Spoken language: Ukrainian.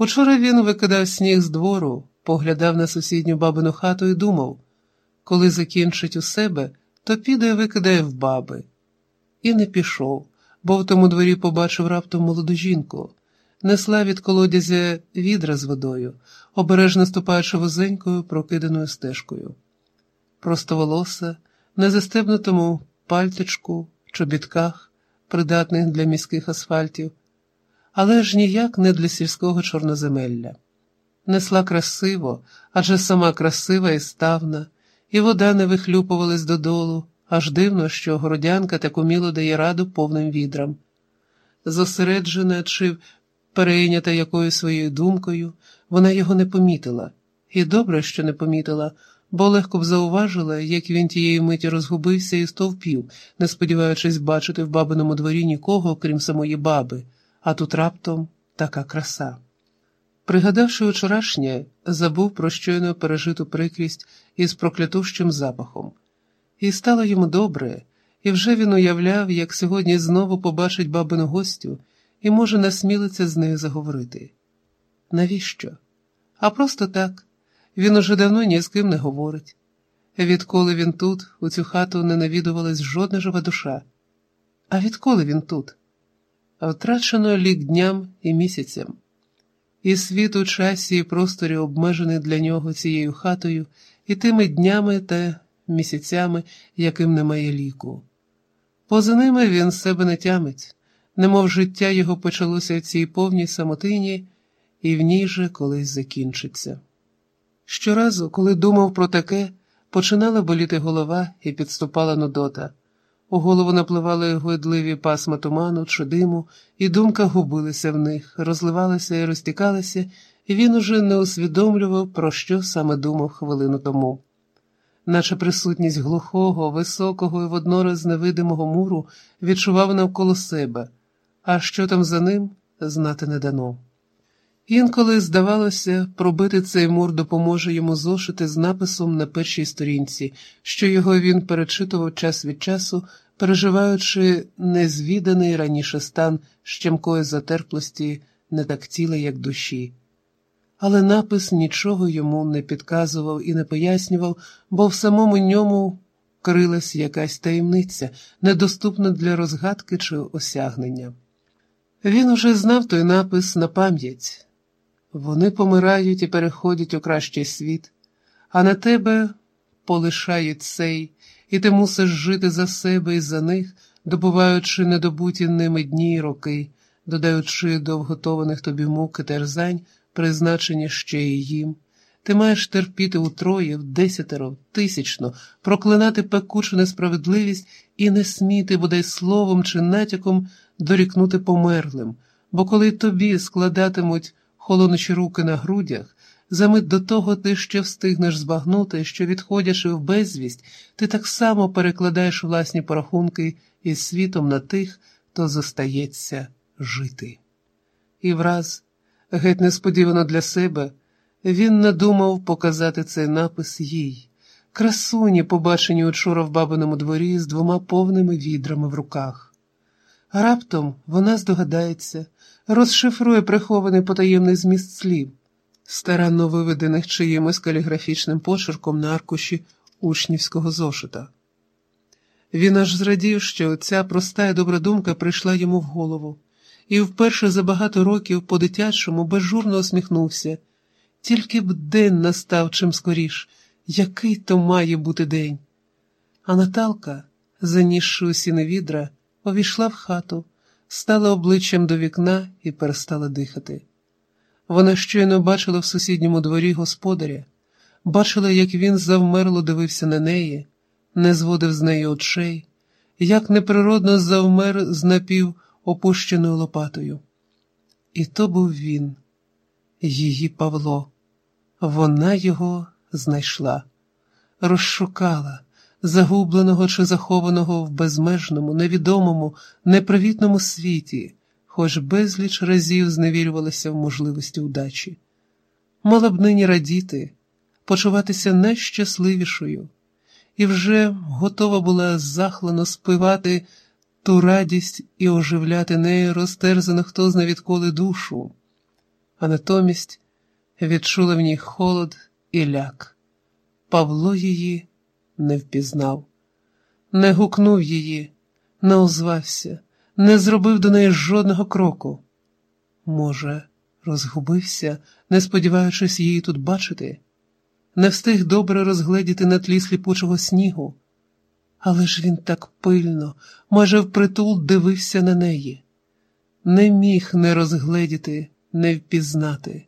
Учора він викидав сніг з двору, поглядав на сусідню бабину хату і думав, коли закінчить у себе, то піде і викидає в баби. І не пішов, бо в тому дворі побачив раптом молоду жінку, несла від колодязя відра з водою, обережно ступаючи вузенькою прокиданою стежкою. Просто волоса, на застебнутому пальтичку, чобітках, придатних для міських асфальтів, але ж ніяк не для сільського чорноземелля. Несла красиво, адже сама красива і ставна, і вода не вихлюпувалась додолу, аж дивно, що городянка так уміло дає раду повним відрам. Зосереджена чи перейнята якоюсь своєю думкою, вона його не помітила, і добре, що не помітила, бо легко б зауважила, як він тієї миті розгубився і стовпів, не сподіваючись бачити в бабиному дворі нікого, крім самої баби, а тут раптом така краса. Пригадавши вчорашнє, забув про щойно пережиту прикрість із проклятущим запахом. І стало йому добре, і вже він уявляв, як сьогодні знову побачить бабину гостю і може насмілиться з нею заговорити. Навіщо? А просто так. Він уже давно ні з ким не говорить. Відколи він тут, у цю хату не навідувалась жодна жива душа. А відколи він тут? Втрачено лік дням і місяцям. І світ у часі і просторі обмежений для нього цією хатою і тими днями та місяцями, яким немає ліку. Поза ними він себе не тямить, немов життя його почалося в цій повній самотині, і в ній же колись закінчиться. Щоразу, коли думав про таке, починала боліти голова і підступала нудота. У голову напливали гойдливі пасма туману чи диму, і думка губилася в них, розливалася і розтікалася, і він уже не усвідомлював, про що саме думав хвилину тому. Наче присутність глухого, високого і воднораз невидимого муру відчував навколо себе, а що там за ним знати не дано. Інколи, здавалося, пробити цей мур допоможе йому зошити з написом на першій сторінці, що його він перечитував час від часу, переживаючи незвіданий раніше стан щемкої затерплості не так тіла, як душі. Але напис нічого йому не підказував і не пояснював, бо в самому ньому крилась якась таємниця, недоступна для розгадки чи осягнення. Він уже знав той напис на пам'ять. Вони помирають і переходять у кращий світ, а на тебе полишають цей, і ти мусиш жити за себе і за них, добуваючи недобуті ними дні й роки, додаючи до вготованих тобі муки терзань, призначені ще й їм. Ти маєш терпіти утроє, в десятеро, тисячно, проклинати пекучу несправедливість і не сміти, бодай словом чи натяком дорікнути померлим, бо коли тобі складатимуть холонучі руки на грудях, замить до того ти ще встигнеш збагнути, що, відходячи в безвість, ти так само перекладаєш власні порахунки із світом на тих, хто зостається жити. І враз, геть несподівано для себе, він надумав показати цей напис їй, красуні, побачені учора в бабиному дворі з двома повними відрами в руках. Раптом вона здогадається, розшифрує прихований потаємний зміст слів, старанно виведених чиїмось каліграфічним почерком на аркуші учнівського зошита. Він аж зрадів, що ця проста і добра думка прийшла йому в голову, і вперше за багато років по дитячому безжурно усміхнувся. Тільки б день настав чим скоріш, який то має бути день. А Наталка, занісши усі невідра, увійшла в хату, стала обличчям до вікна і перестала дихати. Вона щойно бачила в сусідньому дворі господаря, бачила, як він завмерло дивився на неї, не зводив з неї очей, як неприродно завмер з напів опущеною лопатою. І то був він, її Павло. Вона його знайшла, розшукала загубленого чи захованого в безмежному, невідомому, непривітному світі, хоч безліч разів зневірювалася в можливості удачі. Мала б нині радіти, почуватися найщасливішою, і вже готова була захлано спивати ту радість і оживляти нею розтерзану хто зна відколи душу. а натомість відчула в ній холод і ляк. Павло її не впізнав, не гукнув її, не озвався, не зробив до неї жодного кроку. Може, розгубився, не сподіваючись її тут бачити, не встиг добре розгледіти на тлі сліпучого снігу, але ж він так пильно, майже впритул дивився на неї, не міг не розгледіти, не впізнати.